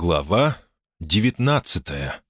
Глава девятнадцатая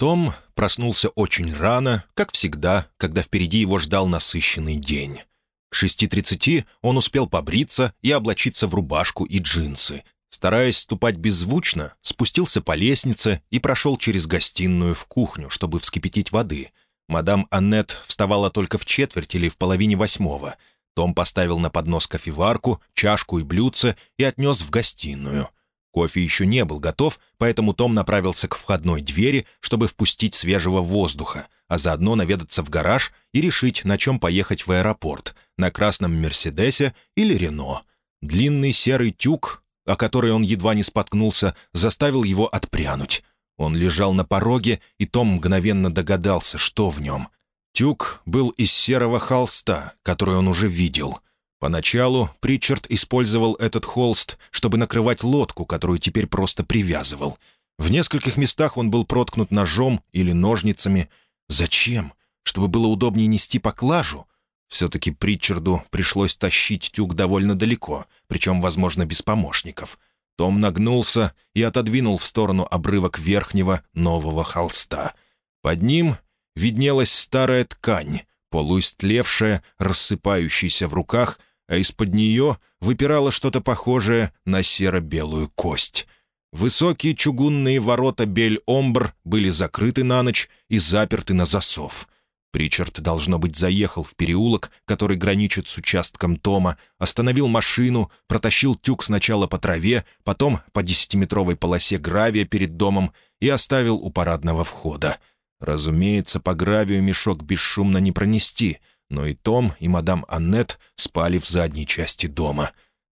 Том проснулся очень рано, как всегда, когда впереди его ждал насыщенный день. К шести тридцати он успел побриться и облачиться в рубашку и джинсы. Стараясь ступать беззвучно, спустился по лестнице и прошел через гостиную в кухню, чтобы вскипятить воды. Мадам Аннет вставала только в четверть или в половине восьмого. Том поставил на поднос кофеварку, чашку и блюдце и отнес в гостиную — Кофе еще не был готов, поэтому Том направился к входной двери, чтобы впустить свежего воздуха, а заодно наведаться в гараж и решить, на чем поехать в аэропорт — на красном «Мерседесе» или «Рено». Длинный серый тюк, о который он едва не споткнулся, заставил его отпрянуть. Он лежал на пороге, и Том мгновенно догадался, что в нем. Тюк был из серого холста, который он уже видел — Поначалу Причард использовал этот холст, чтобы накрывать лодку, которую теперь просто привязывал. В нескольких местах он был проткнут ножом или ножницами. Зачем? Чтобы было удобнее нести поклажу? Все-таки Причарду пришлось тащить тюк довольно далеко, причем, возможно, без помощников. Том нагнулся и отодвинул в сторону обрывок верхнего нового холста. Под ним виднелась старая ткань, полуистлевшая, рассыпающаяся в руках — а из-под нее выпирало что-то похожее на серо-белую кость. Высокие чугунные ворота Бель-Омбр были закрыты на ночь и заперты на засов. Причард, должно быть, заехал в переулок, который граничит с участком Тома, остановил машину, протащил тюк сначала по траве, потом по десятиметровой полосе гравия перед домом и оставил у парадного входа. Разумеется, по гравию мешок бесшумно не пронести — но и Том, и мадам Аннет спали в задней части дома.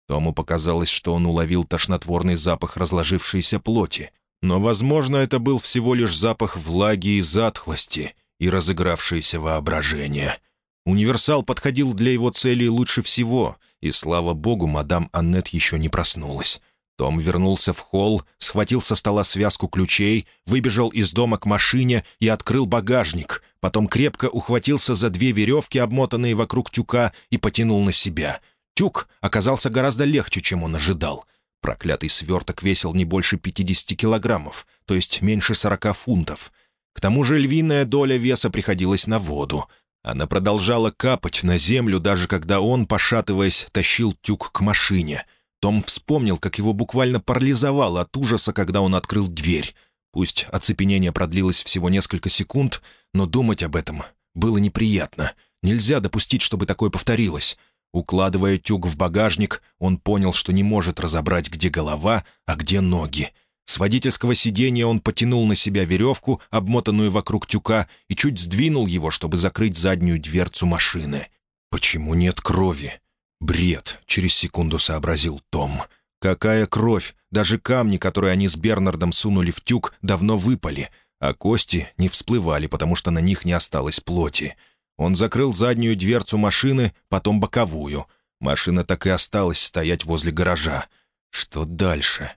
Тому показалось, что он уловил тошнотворный запах разложившейся плоти. Но, возможно, это был всего лишь запах влаги и затхлости и разыгравшееся воображение. Универсал подходил для его целей лучше всего, и, слава богу, мадам Аннет еще не проснулась. Том вернулся в холл, схватил со стола связку ключей, выбежал из дома к машине и открыл багажник, потом крепко ухватился за две веревки, обмотанные вокруг тюка, и потянул на себя. Тюк оказался гораздо легче, чем он ожидал. Проклятый сверток весил не больше 50 килограммов, то есть меньше 40 фунтов. К тому же львиная доля веса приходилась на воду. Она продолжала капать на землю, даже когда он, пошатываясь, тащил тюк к машине — том вспомнил, как его буквально парализовало от ужаса, когда он открыл дверь. Пусть оцепенение продлилось всего несколько секунд, но думать об этом было неприятно. Нельзя допустить, чтобы такое повторилось. Укладывая тюк в багажник, он понял, что не может разобрать, где голова, а где ноги. С водительского сиденья он потянул на себя веревку, обмотанную вокруг тюка, и чуть сдвинул его, чтобы закрыть заднюю дверцу машины. «Почему нет крови?» «Бред», — через секунду сообразил Том. «Какая кровь! Даже камни, которые они с Бернардом сунули в тюк, давно выпали, а кости не всплывали, потому что на них не осталось плоти». Он закрыл заднюю дверцу машины, потом боковую. Машина так и осталась стоять возле гаража. Что дальше?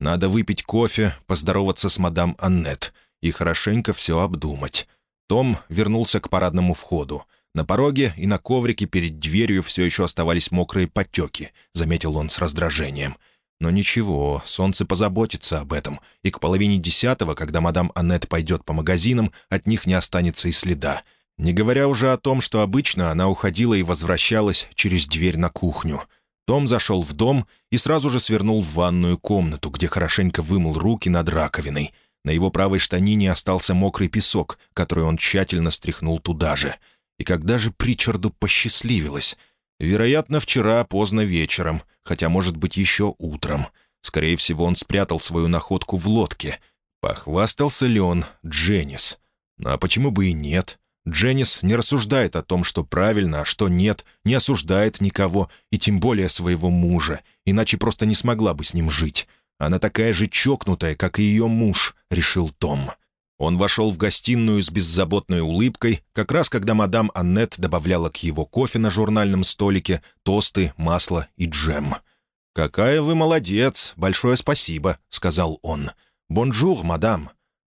Надо выпить кофе, поздороваться с мадам Аннет и хорошенько все обдумать. Том вернулся к парадному входу. На пороге и на коврике перед дверью все еще оставались мокрые потеки, заметил он с раздражением. Но ничего, солнце позаботится об этом, и к половине десятого, когда мадам Аннет пойдет по магазинам, от них не останется и следа. Не говоря уже о том, что обычно она уходила и возвращалась через дверь на кухню. Том зашел в дом и сразу же свернул в ванную комнату, где хорошенько вымыл руки над раковиной. На его правой штанине остался мокрый песок, который он тщательно стряхнул туда же — и когда же Причарду посчастливилось? Вероятно, вчера поздно вечером, хотя, может быть, еще утром. Скорее всего, он спрятал свою находку в лодке. Похвастался ли он Дженнис? Ну, а почему бы и нет? Дженнис не рассуждает о том, что правильно, а что нет, не осуждает никого, и тем более своего мужа, иначе просто не смогла бы с ним жить. Она такая же чокнутая, как и ее муж, решил Том. Он вошел в гостиную с беззаботной улыбкой, как раз когда мадам Аннет добавляла к его кофе на журнальном столике тосты, масло и джем. «Какая вы молодец! Большое спасибо!» — сказал он. «Bonjour, madame!»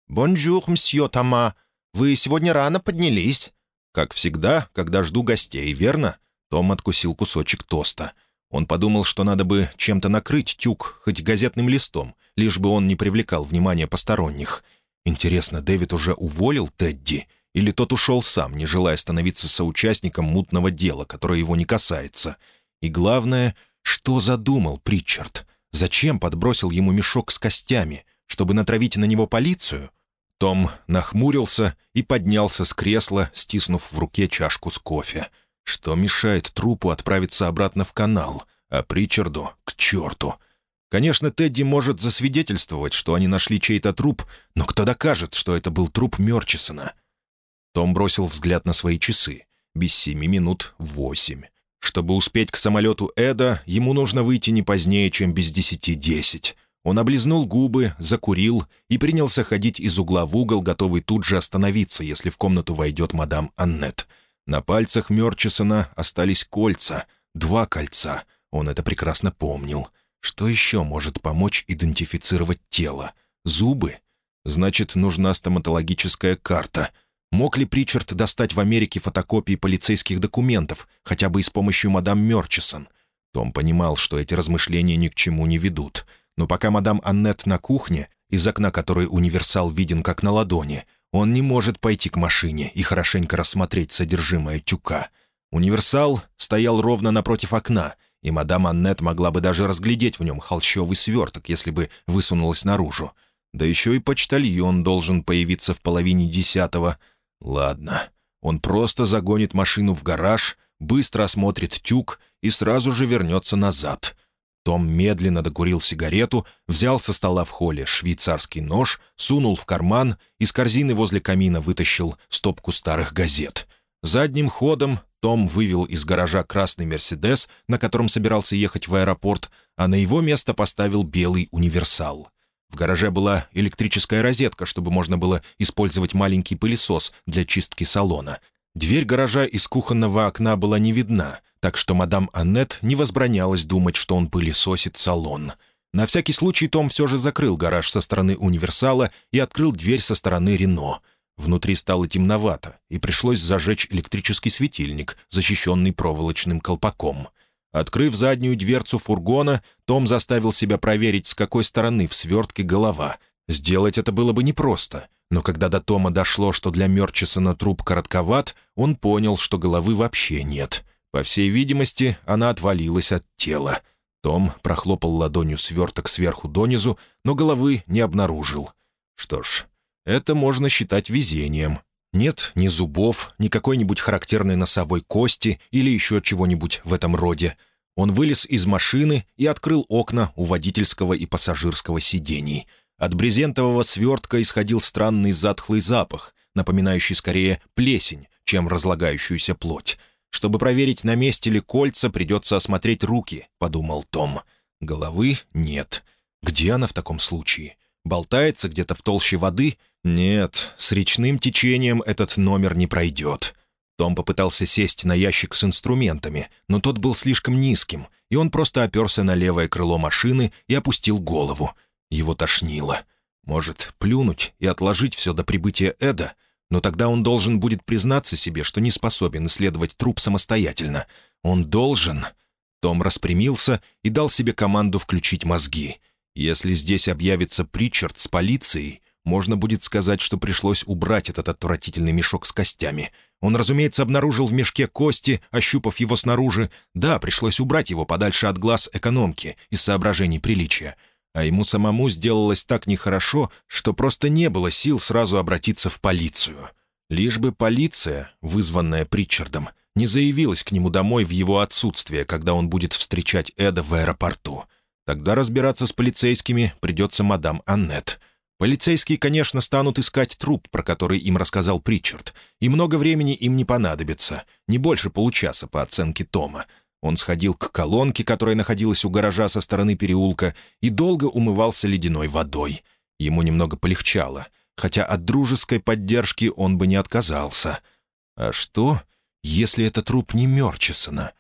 «Bonjour, monsieur Тома! Вы сегодня рано поднялись?» «Как всегда, когда жду гостей, верно?» Том откусил кусочек тоста. Он подумал, что надо бы чем-то накрыть тюк, хоть газетным листом, лишь бы он не привлекал внимания посторонних. Интересно, Дэвид уже уволил Тедди? Или тот ушел сам, не желая становиться соучастником мутного дела, которое его не касается? И главное, что задумал Притчард? Зачем подбросил ему мешок с костями? Чтобы натравить на него полицию? Том нахмурился и поднялся с кресла, стиснув в руке чашку с кофе. Что мешает трупу отправиться обратно в канал, а Причарду — к черту? Конечно, Тедди может засвидетельствовать, что они нашли чей-то труп, но кто докажет, что это был труп Мерчисона? Том бросил взгляд на свои часы. Без семи минут восемь. Чтобы успеть к самолету Эда, ему нужно выйти не позднее, чем без десяти десять. Он облизнул губы, закурил и принялся ходить из угла в угол, готовый тут же остановиться, если в комнату войдет мадам Аннет. На пальцах Мёрчисона остались кольца, два кольца. Он это прекрасно помнил. Что еще может помочь идентифицировать тело? Зубы? Значит, нужна стоматологическая карта. Мог ли Причард достать в Америке фотокопии полицейских документов, хотя бы и с помощью мадам Мёрчисон? Том понимал, что эти размышления ни к чему не ведут. Но пока мадам Аннет на кухне, из окна которой универсал виден как на ладони, он не может пойти к машине и хорошенько рассмотреть содержимое тюка. Универсал стоял ровно напротив окна, и мадам Аннет могла бы даже разглядеть в нем холщовый сверток, если бы высунулась наружу. Да еще и почтальон должен появиться в половине десятого. Ладно, он просто загонит машину в гараж, быстро осмотрит тюк и сразу же вернется назад. Том медленно докурил сигарету, взял со стола в холле швейцарский нож, сунул в карман, из корзины возле камина вытащил стопку старых газет. Задним ходом том вывел из гаража красный «Мерседес», на котором собирался ехать в аэропорт, а на его место поставил белый «Универсал». В гараже была электрическая розетка, чтобы можно было использовать маленький пылесос для чистки салона. Дверь гаража из кухонного окна была не видна — так что мадам Аннет не возбранялась думать, что он пылесосит салон. На всякий случай Том все же закрыл гараж со стороны универсала и открыл дверь со стороны Рено. Внутри стало темновато, и пришлось зажечь электрический светильник, защищенный проволочным колпаком. Открыв заднюю дверцу фургона, Том заставил себя проверить, с какой стороны в свертке голова. Сделать это было бы непросто, но когда до Тома дошло, что для Мерчисона труп коротковат, он понял, что головы вообще нет — по всей видимости, она отвалилась от тела. Том прохлопал ладонью сверток сверху донизу, но головы не обнаружил. Что ж, это можно считать везением. Нет ни зубов, ни какой-нибудь характерной носовой кости или еще чего-нибудь в этом роде. Он вылез из машины и открыл окна у водительского и пассажирского сидений. От брезентового свертка исходил странный затхлый запах, напоминающий скорее плесень, чем разлагающуюся плоть. Чтобы проверить, на месте ли кольца, придется осмотреть руки, — подумал Том. Головы нет. Где она в таком случае? Болтается где-то в толще воды? Нет, с речным течением этот номер не пройдет. Том попытался сесть на ящик с инструментами, но тот был слишком низким, и он просто оперся на левое крыло машины и опустил голову. Его тошнило. Может, плюнуть и отложить все до прибытия Эда — но тогда он должен будет признаться себе, что не способен исследовать труп самостоятельно. Он должен... Том распрямился и дал себе команду включить мозги. Если здесь объявится Причард с полицией, можно будет сказать, что пришлось убрать этот отвратительный мешок с костями. Он, разумеется, обнаружил в мешке кости, ощупав его снаружи. Да, пришлось убрать его подальше от глаз экономки из соображений приличия а ему самому сделалось так нехорошо, что просто не было сил сразу обратиться в полицию. Лишь бы полиция, вызванная Притчардом, не заявилась к нему домой в его отсутствие, когда он будет встречать Эда в аэропорту. Тогда разбираться с полицейскими придется мадам Аннет. Полицейские, конечно, станут искать труп, про который им рассказал Притчард, и много времени им не понадобится, не больше получаса по оценке Тома — он сходил к колонке, которая находилась у гаража со стороны переулка, и долго умывался ледяной водой. Ему немного полегчало, хотя от дружеской поддержки он бы не отказался. А что, если это труп не Мёрчисона?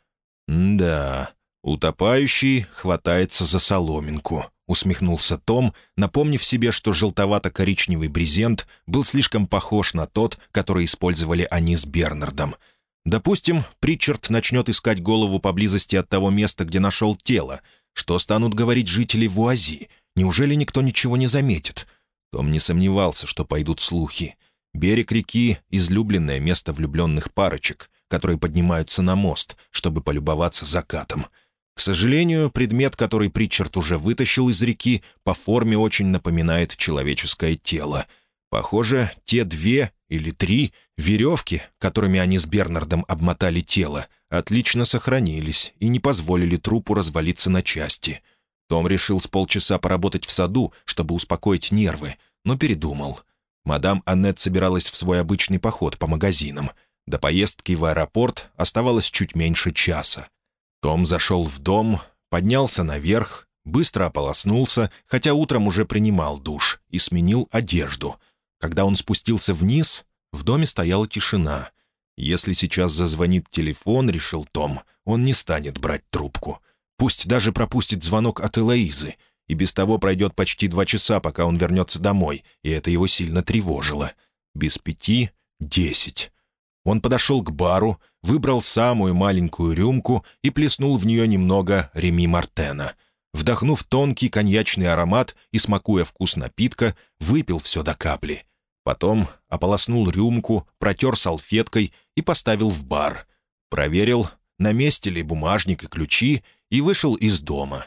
«Да, утопающий хватается за соломинку», — усмехнулся Том, напомнив себе, что желтовато-коричневый брезент был слишком похож на тот, который использовали они с Бернардом — Допустим, Притчард начнет искать голову поблизости от того места, где нашел тело. Что станут говорить жители Вуази? Неужели никто ничего не заметит? Том не сомневался, что пойдут слухи. Берег реки — излюбленное место влюбленных парочек, которые поднимаются на мост, чтобы полюбоваться закатом. К сожалению, предмет, который Притчард уже вытащил из реки, по форме очень напоминает человеческое тело. Похоже, те две или три веревки, которыми они с Бернардом обмотали тело, отлично сохранились и не позволили трупу развалиться на части. Том решил с полчаса поработать в саду, чтобы успокоить нервы, но передумал. Мадам Аннет собиралась в свой обычный поход по магазинам. До поездки в аэропорт оставалось чуть меньше часа. Том зашел в дом, поднялся наверх, быстро ополоснулся, хотя утром уже принимал душ, и сменил одежду — когда он спустился вниз, в доме стояла тишина. Если сейчас зазвонит телефон, решил Том, он не станет брать трубку. Пусть даже пропустит звонок от Элоизы. И без того пройдет почти два часа, пока он вернется домой, и это его сильно тревожило. Без пяти — десять. Он подошел к бару, выбрал самую маленькую рюмку и плеснул в нее немного Реми Мартена. Вдохнув тонкий коньячный аромат и смакуя вкус напитка, выпил все до капли — Потом ополоснул рюмку, протер салфеткой и поставил в бар. Проверил, на месте ли бумажник и ключи, и вышел из дома.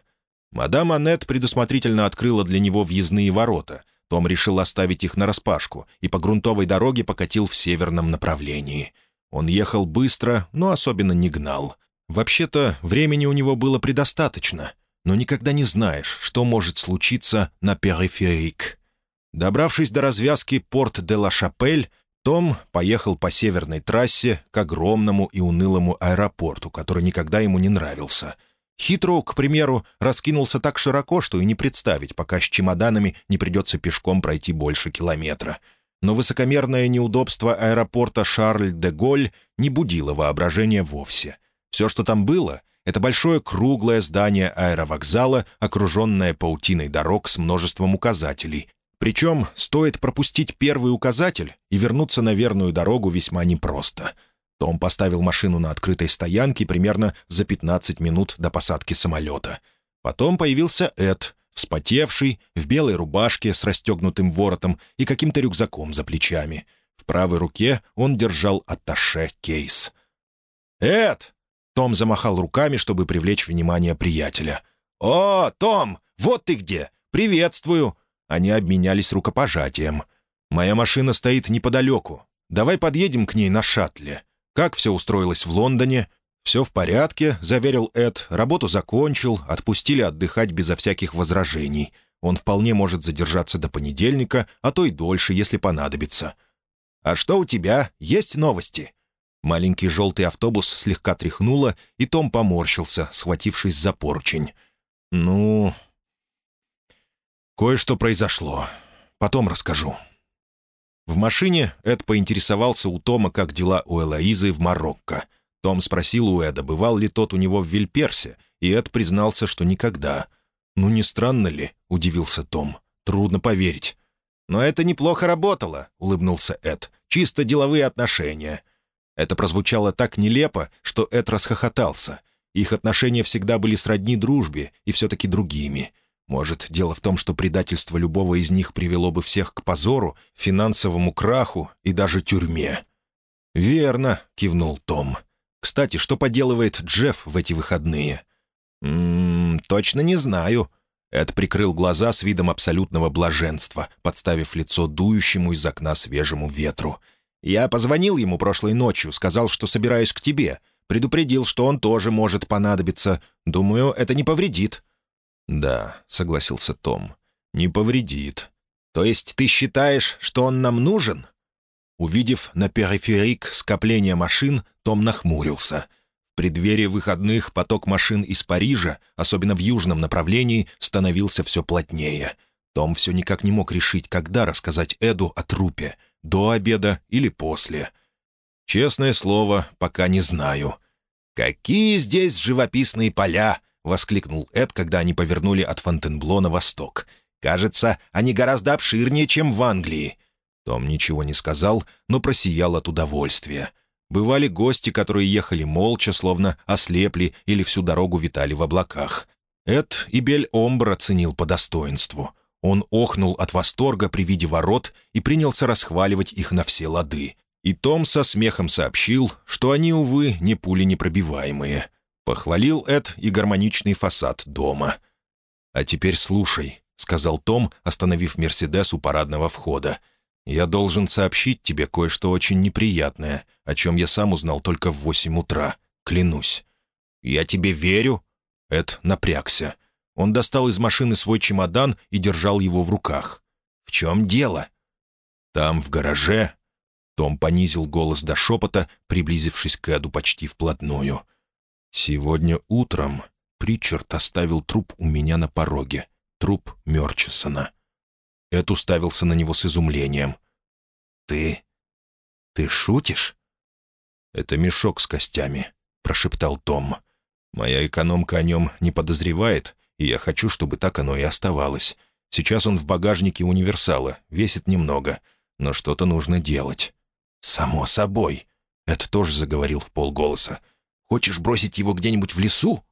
Мадам Аннет предусмотрительно открыла для него въездные ворота. Том решил оставить их нараспашку и по грунтовой дороге покатил в северном направлении. Он ехал быстро, но особенно не гнал. Вообще-то, времени у него было предостаточно, но никогда не знаешь, что может случиться на периферик. Добравшись до развязки Порт-де-Ла-Шапель, том поехал по северной трассе к огромному и унылому аэропорту, который никогда ему не нравился. Хитроу, к примеру, раскинулся так широко, что и не представить, пока с чемоданами не придется пешком пройти больше километра. Но высокомерное неудобство аэропорта Шарль-де-Голь не будило воображения вовсе. Все, что там было — это большое круглое здание аэровокзала, окруженное паутиной дорог с множеством указателей, причем стоит пропустить первый указатель и вернуться на верную дорогу весьма непросто. Том поставил машину на открытой стоянке примерно за 15 минут до посадки самолета. Потом появился Эд, вспотевший, в белой рубашке с расстегнутым воротом и каким-то рюкзаком за плечами. В правой руке он держал атташе кейс. «Эд!» — Том замахал руками, чтобы привлечь внимание приятеля. «О, Том, вот ты где! Приветствую! Они обменялись рукопожатием. «Моя машина стоит неподалеку. Давай подъедем к ней на шаттле. Как все устроилось в Лондоне?» «Все в порядке», — заверил Эд. «Работу закончил, отпустили отдыхать безо всяких возражений. Он вполне может задержаться до понедельника, а то и дольше, если понадобится». «А что у тебя? Есть новости?» Маленький желтый автобус слегка тряхнуло, и Том поморщился, схватившись за поручень. «Ну, «Кое-что произошло. Потом расскажу». В машине Эд поинтересовался у Тома, как дела у Элоизы в Марокко. Том спросил у Эда, бывал ли тот у него в Вильперсе, и Эд признался, что никогда. «Ну, не странно ли?» — удивился Том. «Трудно поверить». «Но это неплохо работало», — улыбнулся Эд. «Чисто деловые отношения». Это прозвучало так нелепо, что Эд расхохотался. Их отношения всегда были сродни дружбе и все-таки другими — может, дело в том, что предательство любого из них привело бы всех к позору, финансовому краху и даже тюрьме. «Верно», — кивнул Том. «Кстати, что поделывает Джефф в эти выходные?» «М -м, точно не знаю». Эд прикрыл глаза с видом абсолютного блаженства, подставив лицо дующему из окна свежему ветру. «Я позвонил ему прошлой ночью, сказал, что собираюсь к тебе. Предупредил, что он тоже может понадобиться. Думаю, это не повредит». «Да», — согласился Том, — «не повредит». «То есть ты считаешь, что он нам нужен?» Увидев на периферик скопление машин, Том нахмурился. В преддверии выходных поток машин из Парижа, особенно в южном направлении, становился все плотнее. Том все никак не мог решить, когда рассказать Эду о трупе — до обеда или после. «Честное слово, пока не знаю». «Какие здесь живописные поля!» — воскликнул Эд, когда они повернули от Фонтенбло на восток. «Кажется, они гораздо обширнее, чем в Англии». Том ничего не сказал, но просиял от удовольствия. Бывали гости, которые ехали молча, словно ослепли или всю дорогу витали в облаках. Эд и Бель Омбр оценил по достоинству. Он охнул от восторга при виде ворот и принялся расхваливать их на все лады. И Том со смехом сообщил, что они, увы, не пули непробиваемые. Похвалил Эд и гармоничный фасад дома. «А теперь слушай», — сказал Том, остановив «Мерседес» у парадного входа. «Я должен сообщить тебе кое-что очень неприятное, о чем я сам узнал только в восемь утра. Клянусь». «Я тебе верю?» Эд напрягся. Он достал из машины свой чемодан и держал его в руках. «В чем дело?» «Там, в гараже...» Том понизил голос до шепота, приблизившись к Эду почти вплотную. «Сегодня утром Причард оставил труп у меня на пороге. Труп Мёрчисона». Эд уставился на него с изумлением. «Ты... ты шутишь?» «Это мешок с костями», — прошептал Том. «Моя экономка о нем не подозревает, и я хочу, чтобы так оно и оставалось. Сейчас он в багажнике универсала, весит немного, но что-то нужно делать». «Само собой», — это тоже заговорил в полголоса. «Хочешь бросить его где-нибудь в лесу?»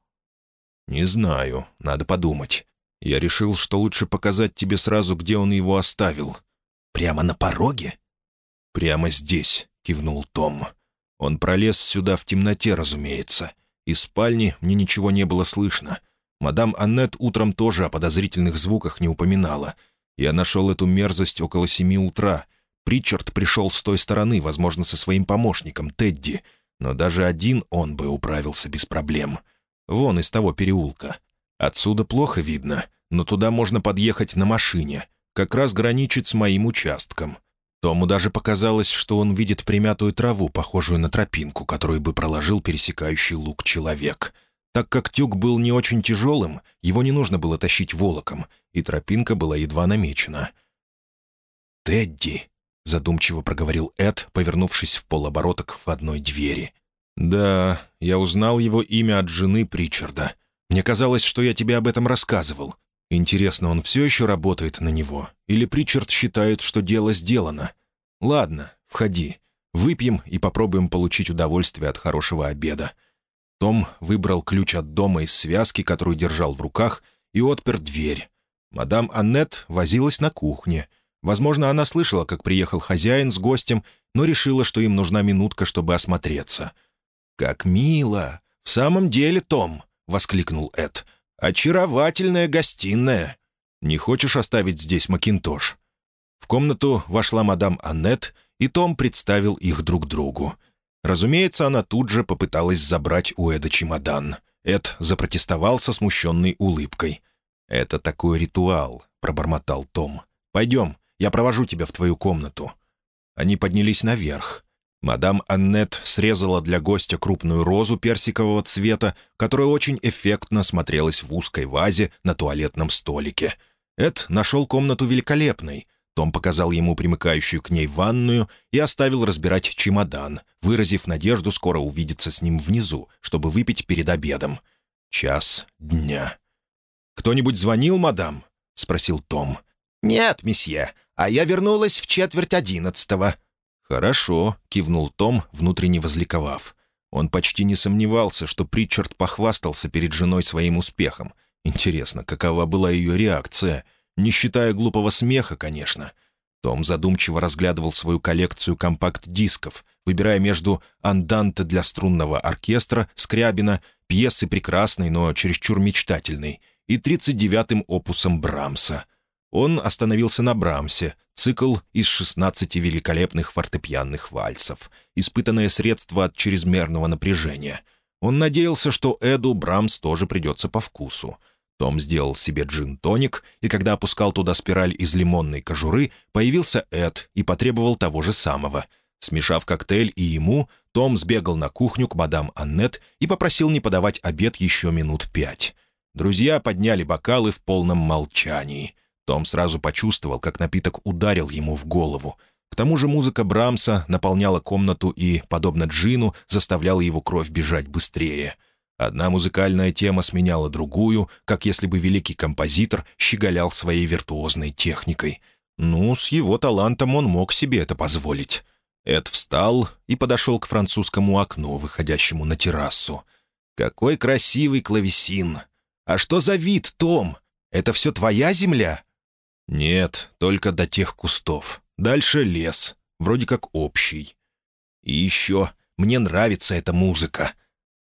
«Не знаю, надо подумать. Я решил, что лучше показать тебе сразу, где он его оставил». «Прямо на пороге?» «Прямо здесь», — кивнул Том. Он пролез сюда в темноте, разумеется. Из спальни мне ничего не было слышно. Мадам Аннет утром тоже о подозрительных звуках не упоминала. Я нашел эту мерзость около семи утра. Причард пришел с той стороны, возможно, со своим помощником, Тедди. Но даже один он бы управился без проблем. Вон из того переулка. Отсюда плохо видно, но туда можно подъехать на машине. Как раз граничит с моим участком. Тому даже показалось, что он видит примятую траву, похожую на тропинку, которую бы проложил пересекающий луг человек. Так как тюк был не очень тяжелым, его не нужно было тащить волоком, и тропинка была едва намечена. «Тедди», — задумчиво проговорил Эд, повернувшись в полоборота к входной двери. «Да, я узнал его имя от жены Причарда. Мне казалось, что я тебе об этом рассказывал. Интересно, он все еще работает на него? Или Причард считает, что дело сделано? Ладно, входи. Выпьем и попробуем получить удовольствие от хорошего обеда». Том выбрал ключ от дома из связки, которую держал в руках, и отпер дверь. Мадам Аннет возилась на кухне. Возможно, она слышала, как приехал хозяин с гостем, но решила, что им нужна минутка, чтобы осмотреться. «Как мило! В самом деле, Том!» — воскликнул Эд. «Очаровательная гостиная! Не хочешь оставить здесь Макинтош?» В комнату вошла мадам Аннет, и Том представил их друг другу. Разумеется, она тут же попыталась забрать у Эда чемодан. Эд запротестовал со смущенной улыбкой. «Это такой ритуал», — пробормотал Том. «Пойдем, я провожу тебя в твою комнату». Они поднялись наверх. Мадам Аннет срезала для гостя крупную розу персикового цвета, которая очень эффектно смотрелась в узкой вазе на туалетном столике. Эд нашел комнату великолепной. Том показал ему примыкающую к ней ванную и оставил разбирать чемодан, выразив надежду скоро увидеться с ним внизу, чтобы выпить перед обедом. Час дня. «Кто-нибудь звонил, мадам?» — спросил Том. «Нет, месье, а я вернулась в четверть одиннадцатого», «Хорошо», — кивнул Том, внутренне возликовав. Он почти не сомневался, что Притчард похвастался перед женой своим успехом. Интересно, какова была ее реакция? Не считая глупого смеха, конечно. Том задумчиво разглядывал свою коллекцию компакт-дисков, выбирая между «Анданте для струнного оркестра» Скрябина, пьесы прекрасной, но чересчур мечтательной, и 39-м опусом Брамса. Он остановился на Брамсе, цикл из 16 великолепных фортепианных вальсов, испытанное средство от чрезмерного напряжения. Он надеялся, что Эду Брамс тоже придется по вкусу. Том сделал себе джин-тоник, и когда опускал туда спираль из лимонной кожуры, появился Эд и потребовал того же самого. Смешав коктейль и ему, том сбегал на кухню к мадам Аннет и попросил не подавать обед еще минут пять. Друзья подняли бокалы в полном молчании. Том сразу почувствовал, как напиток ударил ему в голову. К тому же музыка Брамса наполняла комнату и, подобно Джину, заставляла его кровь бежать быстрее. Одна музыкальная тема сменяла другую, как если бы великий композитор щеголял своей виртуозной техникой. Ну, с его талантом он мог себе это позволить. Эд встал и подошел к французскому окну, выходящему на террасу. «Какой красивый клавесин! А что за вид, Том? Это все твоя земля?» «Нет, только до тех кустов. Дальше лес, вроде как общий. И еще мне нравится эта музыка».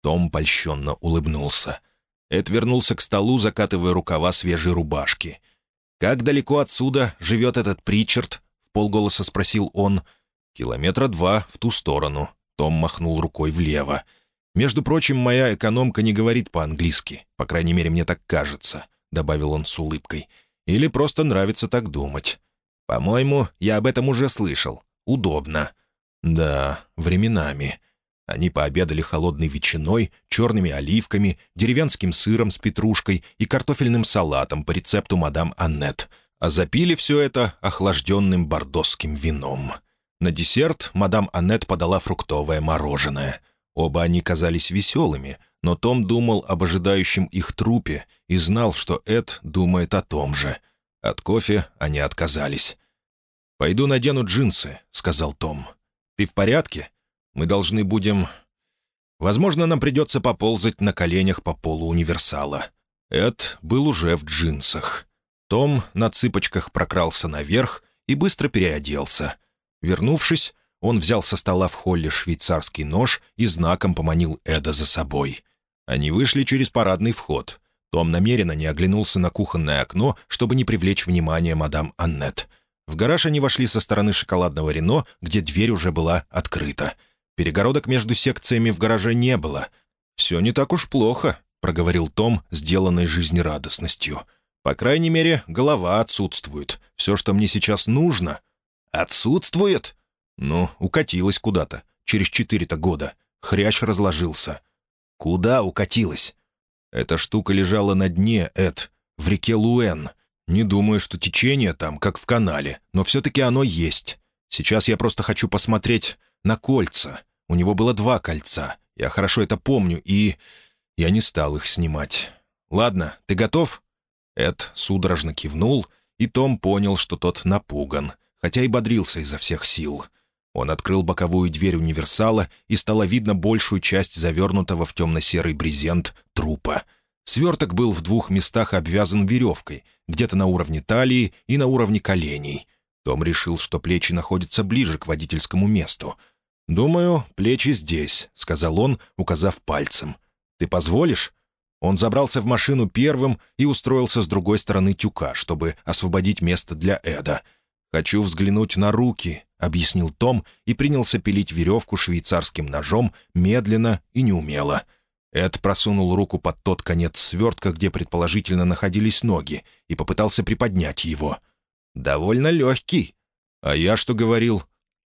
Том польщенно улыбнулся. Эд вернулся к столу, закатывая рукава свежей рубашки. «Как далеко отсюда живет этот Причард?» — в полголоса спросил он. «Километра два в ту сторону». Том махнул рукой влево. «Между прочим, моя экономка не говорит по-английски. По крайней мере, мне так кажется», — добавил он с улыбкой. «Или просто нравится так думать. По-моему, я об этом уже слышал. Удобно». «Да, временами». Они пообедали холодной ветчиной, черными оливками, деревенским сыром с петрушкой и картофельным салатом по рецепту мадам Аннет, а запили все это охлажденным бордосским вином. На десерт мадам Аннет подала фруктовое мороженое. Оба они казались веселыми, но Том думал об ожидающем их трупе и знал, что Эд думает о том же. От кофе они отказались. «Пойду надену джинсы», — сказал Том. «Ты в порядке? Мы должны будем... Возможно, нам придется поползать на коленях по полу универсала». Эд был уже в джинсах. Том на цыпочках прокрался наверх и быстро переоделся — Вернувшись, он взял со стола в холле швейцарский нож и знаком поманил Эда за собой. Они вышли через парадный вход. Том намеренно не оглянулся на кухонное окно, чтобы не привлечь внимание мадам Аннет. В гараж они вошли со стороны шоколадного Рено, где дверь уже была открыта. Перегородок между секциями в гараже не было. «Все не так уж плохо», — проговорил Том, сделанный жизнерадостностью. «По крайней мере, голова отсутствует. Все, что мне сейчас нужно, «Отсутствует?» «Ну, укатилась куда-то. Через четыре-то года. Хрящ разложился». «Куда укатилась?» «Эта штука лежала на дне, Эд, в реке Луэн. Не думаю, что течение там, как в канале, но все-таки оно есть. Сейчас я просто хочу посмотреть на кольца. У него было два кольца. Я хорошо это помню, и... Я не стал их снимать. Ладно, ты готов?» Эд судорожно кивнул, и Том понял, что тот напуган — хотя и бодрился изо всех сил. Он открыл боковую дверь универсала, и стало видно большую часть завернутого в темно-серый брезент трупа. Сверток был в двух местах обвязан веревкой, где-то на уровне талии и на уровне коленей. Том решил, что плечи находятся ближе к водительскому месту. «Думаю, плечи здесь», — сказал он, указав пальцем. «Ты позволишь?» Он забрался в машину первым и устроился с другой стороны тюка, чтобы освободить место для Эда — «Хочу взглянуть на руки», — объяснил Том и принялся пилить веревку швейцарским ножом медленно и неумело. Эд просунул руку под тот конец свертка, где предположительно находились ноги, и попытался приподнять его. «Довольно легкий». «А я что говорил?»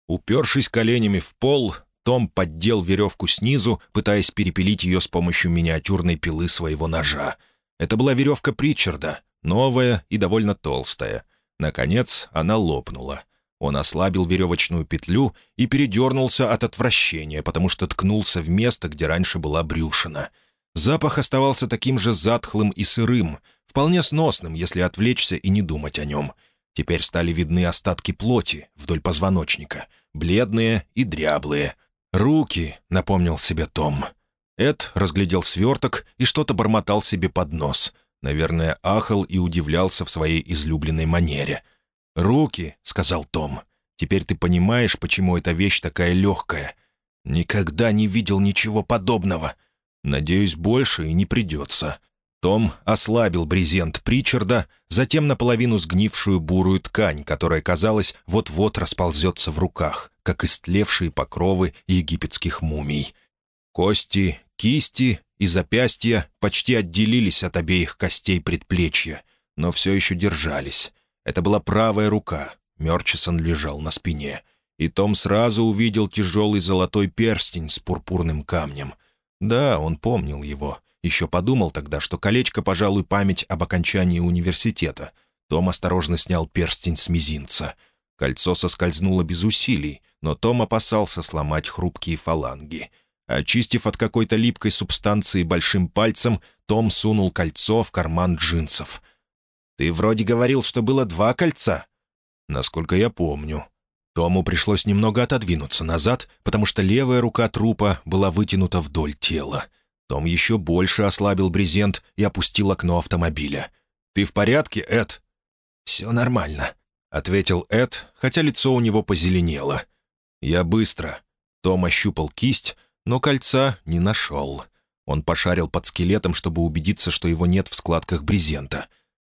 Упершись коленями в пол, том поддел веревку снизу, пытаясь перепилить ее с помощью миниатюрной пилы своего ножа. Это была веревка Причарда, новая и довольно толстая. Наконец она лопнула. Он ослабил веревочную петлю и передернулся от отвращения, потому что ткнулся в место, где раньше была брюшина. Запах оставался таким же затхлым и сырым, вполне сносным, если отвлечься и не думать о нем. Теперь стали видны остатки плоти вдоль позвоночника, бледные и дряблые. «Руки», — напомнил себе Том. Эд разглядел сверток и что-то бормотал себе под нос — Наверное, ахал и удивлялся в своей излюбленной манере. «Руки», — сказал Том. «Теперь ты понимаешь, почему эта вещь такая легкая. Никогда не видел ничего подобного. Надеюсь, больше и не придется». Том ослабил брезент Причарда, затем наполовину сгнившую бурую ткань, которая, казалось, вот-вот расползется в руках, как истлевшие покровы египетских мумий. Кости, кисти и запястья почти отделились от обеих костей предплечья, но все еще держались. Это была правая рука. Мерчисон лежал на спине. И Том сразу увидел тяжелый золотой перстень с пурпурным камнем. Да, он помнил его. Еще подумал тогда, что колечко, пожалуй, память об окончании университета. Том осторожно снял перстень с мизинца. Кольцо соскользнуло без усилий, но Том опасался сломать хрупкие фаланги — Очистив от какой-то липкой субстанции большим пальцем, Том сунул кольцо в карман джинсов. «Ты вроде говорил, что было два кольца». «Насколько я помню». Тому пришлось немного отодвинуться назад, потому что левая рука трупа была вытянута вдоль тела. Том еще больше ослабил брезент и опустил окно автомобиля. «Ты в порядке, Эд?» «Все нормально», — ответил Эд, хотя лицо у него позеленело. «Я быстро». Том ощупал кисть, но кольца не нашел. Он пошарил под скелетом, чтобы убедиться, что его нет в складках брезента.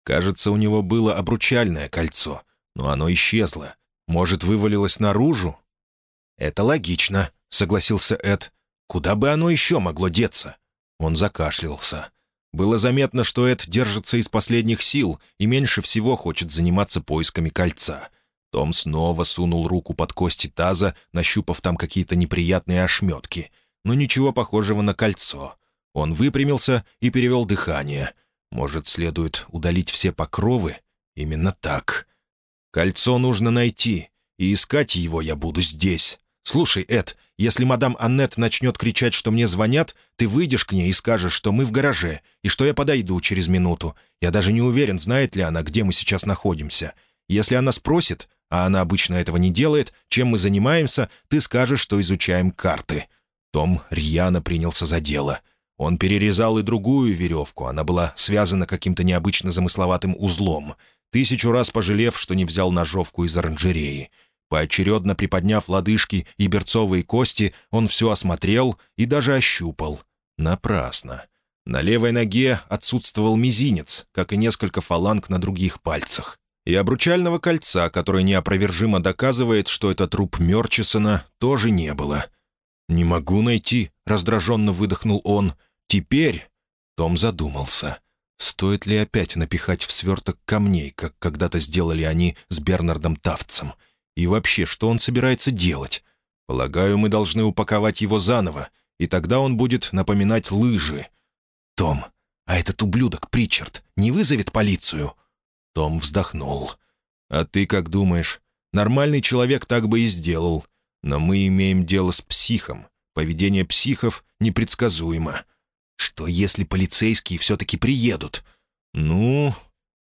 Кажется, у него было обручальное кольцо, но оно исчезло. Может, вывалилось наружу? «Это логично», — согласился Эд. «Куда бы оно еще могло деться?» Он закашлялся. Было заметно, что Эд держится из последних сил и меньше всего хочет заниматься поисками кольца. Том снова сунул руку под кости таза, нащупав там какие-то неприятные ошметки, но ничего похожего на кольцо. Он выпрямился и перевел дыхание. Может, следует удалить все покровы? Именно так. Кольцо нужно найти, и искать его я буду здесь. Слушай, Эд, если мадам Аннет начнет кричать, что мне звонят, ты выйдешь к ней и скажешь, что мы в гараже, и что я подойду через минуту. Я даже не уверен, знает ли она, где мы сейчас находимся. Если она спросит, а она обычно этого не делает, чем мы занимаемся, ты скажешь, что изучаем карты». Том рьяно принялся за дело. Он перерезал и другую веревку, она была связана каким-то необычно замысловатым узлом, тысячу раз пожалев, что не взял ножовку из оранжереи. Поочередно приподняв лодыжки и берцовые кости, он все осмотрел и даже ощупал. Напрасно. На левой ноге отсутствовал мизинец, как и несколько фаланг на других пальцах и обручального кольца, которое неопровержимо доказывает, что это труп Мерчисона, тоже не было. «Не могу найти», — раздраженно выдохнул он. «Теперь...» Том задумался. Стоит ли опять напихать в сверток камней, как когда-то сделали они с Бернардом Тавцем? И вообще, что он собирается делать? Полагаю, мы должны упаковать его заново, и тогда он будет напоминать лыжи. «Том, а этот ублюдок Причард не вызовет полицию?» Том вздохнул. «А ты как думаешь? Нормальный человек так бы и сделал. Но мы имеем дело с психом. Поведение психов непредсказуемо. Что если полицейские все-таки приедут? Ну...»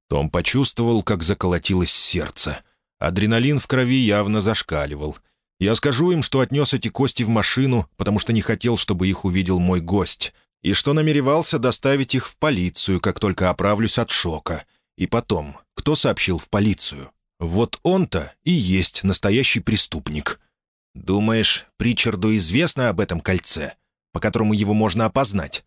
Том почувствовал, как заколотилось сердце. Адреналин в крови явно зашкаливал. «Я скажу им, что отнес эти кости в машину, потому что не хотел, чтобы их увидел мой гость, и что намеревался доставить их в полицию, как только оправлюсь от шока. И потом, кто сообщил в полицию? Вот он-то и есть настоящий преступник. Думаешь, Причарду известно об этом кольце, по которому его можно опознать?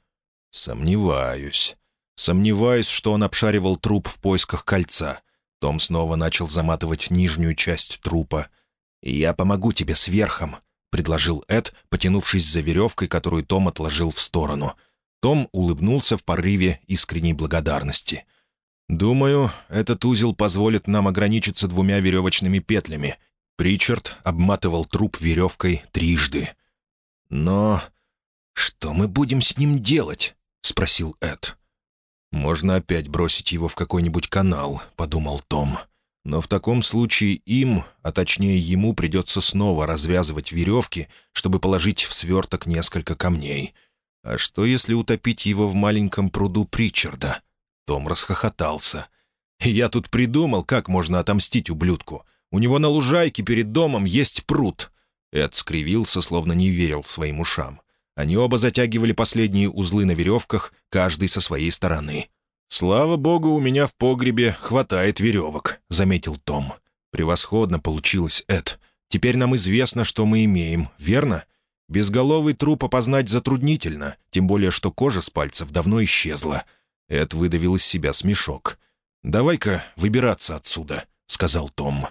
Сомневаюсь. Сомневаюсь, что он обшаривал труп в поисках кольца. Том снова начал заматывать нижнюю часть трупа. «Я помогу тебе с верхом», — предложил Эд, потянувшись за веревкой, которую Том отложил в сторону. Том улыбнулся в порыве искренней благодарности — «Думаю, этот узел позволит нам ограничиться двумя веревочными петлями». Причард обматывал труп веревкой трижды. «Но что мы будем с ним делать?» — спросил Эд. «Можно опять бросить его в какой-нибудь канал», — подумал Том. «Но в таком случае им, а точнее ему, придется снова развязывать веревки, чтобы положить в сверток несколько камней. А что, если утопить его в маленьком пруду Причарда?» Том расхохотался. «Я тут придумал, как можно отомстить ублюдку. У него на лужайке перед домом есть пруд». Эд скривился, словно не верил своим ушам. Они оба затягивали последние узлы на веревках, каждый со своей стороны. «Слава богу, у меня в погребе хватает веревок», — заметил Том. «Превосходно получилось, Эд. Теперь нам известно, что мы имеем, верно? Безголовый труп опознать затруднительно, тем более что кожа с пальцев давно исчезла. Эд выдавил из себя смешок. «Давай-ка выбираться отсюда», — сказал Том.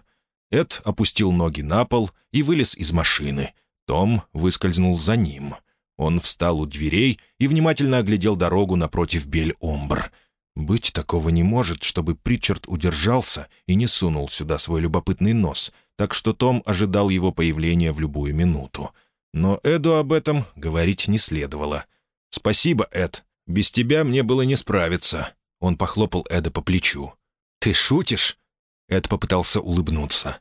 Эд опустил ноги на пол и вылез из машины. Том выскользнул за ним. Он встал у дверей и внимательно оглядел дорогу напротив Бель-Омбр. Быть такого не может, чтобы Причард удержался и не сунул сюда свой любопытный нос, так что Том ожидал его появления в любую минуту. Но Эду об этом говорить не следовало. «Спасибо, Эд», без тебя мне было не справиться». Он похлопал Эда по плечу. «Ты шутишь?» Эд попытался улыбнуться.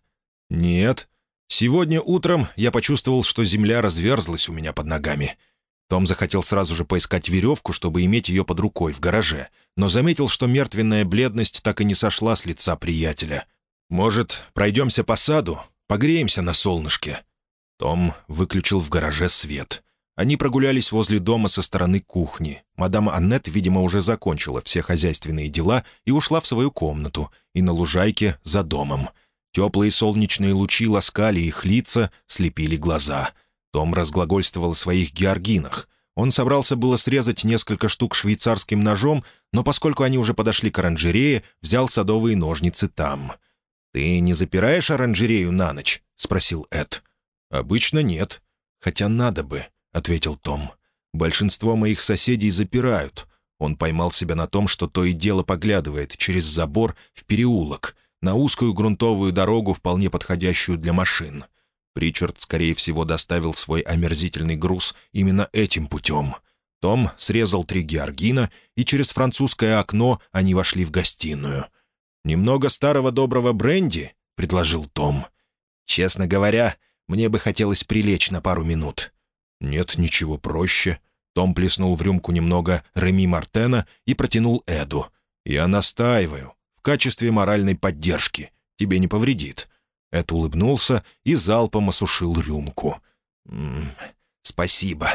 «Нет. Сегодня утром я почувствовал, что земля разверзлась у меня под ногами. Том захотел сразу же поискать веревку, чтобы иметь ее под рукой в гараже, но заметил, что мертвенная бледность так и не сошла с лица приятеля. «Может, пройдемся по саду? Погреемся на солнышке». Том выключил в гараже свет. Они прогулялись возле дома со стороны кухни. Мадам Аннет, видимо, уже закончила все хозяйственные дела и ушла в свою комнату, и на лужайке за домом. Теплые солнечные лучи ласкали их лица, слепили глаза. Том разглагольствовал о своих георгинах. Он собрался было срезать несколько штук швейцарским ножом, но поскольку они уже подошли к оранжерее, взял садовые ножницы там. «Ты не запираешь оранжерею на ночь?» — спросил Эд. «Обычно нет. Хотя надо бы», — ответил Том. «Большинство моих соседей запирают». Он поймал себя на том, что то и дело поглядывает через забор в переулок, на узкую грунтовую дорогу, вполне подходящую для машин. Причард, скорее всего, доставил свой омерзительный груз именно этим путем. Том срезал три георгина, и через французское окно они вошли в гостиную. «Немного старого доброго бренди?» — предложил Том. «Честно говоря, мне бы хотелось прилечь на пару минут». «Нет ничего проще». Том плеснул в рюмку немного Реми Мартена и протянул Эду. «Я настаиваю. Качестве моральной поддержки. Тебе не повредит. Эд улыбнулся и залпом осушил рюмку. «М -м, «Спасибо».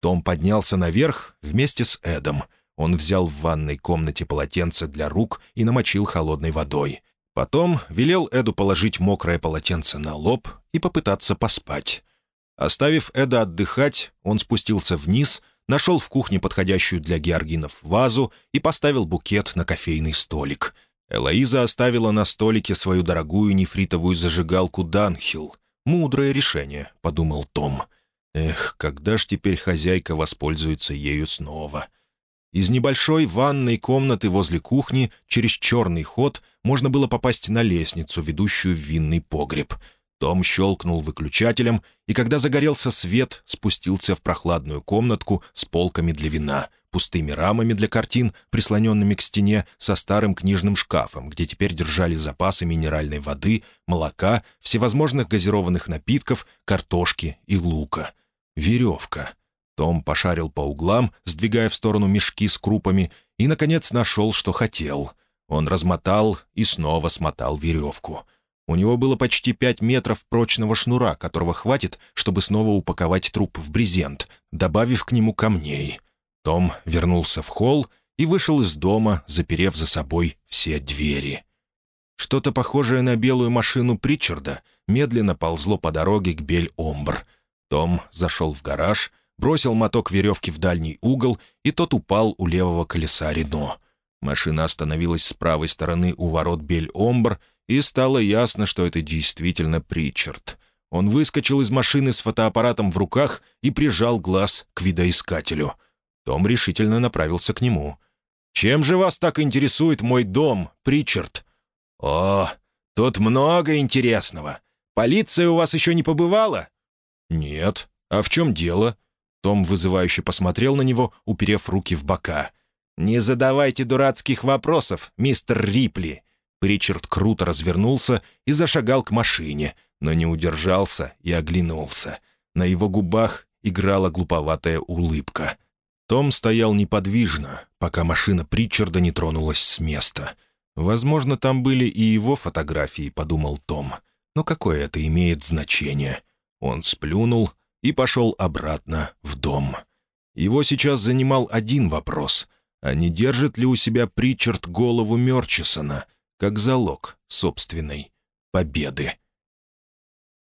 Том поднялся наверх вместе с Эдом. Он взял в ванной комнате полотенце для рук и намочил холодной водой. Потом велел Эду положить мокрое полотенце на лоб и попытаться поспать. Оставив Эда отдыхать, он спустился вниз, нашел в кухне подходящую для георгинов вазу и поставил букет на кофейный столик — Элоиза оставила на столике свою дорогую нефритовую зажигалку «Данхилл». «Мудрое решение», — подумал Том. «Эх, когда ж теперь хозяйка воспользуется ею снова?» Из небольшой ванной комнаты возле кухни через черный ход можно было попасть на лестницу, ведущую в винный погреб. Том щелкнул выключателем, и когда загорелся свет, спустился в прохладную комнатку с полками для вина — пустыми рамами для картин, прислоненными к стене, со старым книжным шкафом, где теперь держали запасы минеральной воды, молока, всевозможных газированных напитков, картошки и лука. Веревка. Том пошарил по углам, сдвигая в сторону мешки с крупами, и, наконец, нашел, что хотел. Он размотал и снова смотал веревку. У него было почти пять метров прочного шнура, которого хватит, чтобы снова упаковать труп в брезент, добавив к нему камней — том вернулся в холл и вышел из дома, заперев за собой все двери. Что-то похожее на белую машину Причарда медленно ползло по дороге к Бель-Омбр. Том зашел в гараж, бросил моток веревки в дальний угол, и тот упал у левого колеса Рено. Машина остановилась с правой стороны у ворот Бель-Омбр, и стало ясно, что это действительно Причард. Он выскочил из машины с фотоаппаратом в руках и прижал глаз к видоискателю — том решительно направился к нему. «Чем же вас так интересует мой дом, Причард?» «О, тут много интересного. Полиция у вас еще не побывала?» «Нет. А в чем дело?» Том вызывающе посмотрел на него, уперев руки в бока. «Не задавайте дурацких вопросов, мистер Рипли!» Причард круто развернулся и зашагал к машине, но не удержался и оглянулся. На его губах играла глуповатая улыбка. Том стоял неподвижно, пока машина Притчарда не тронулась с места. «Возможно, там были и его фотографии», — подумал Том. «Но какое это имеет значение?» Он сплюнул и пошел обратно в дом. Его сейчас занимал один вопрос. А не держит ли у себя Причард голову Мерчисона, как залог собственной победы?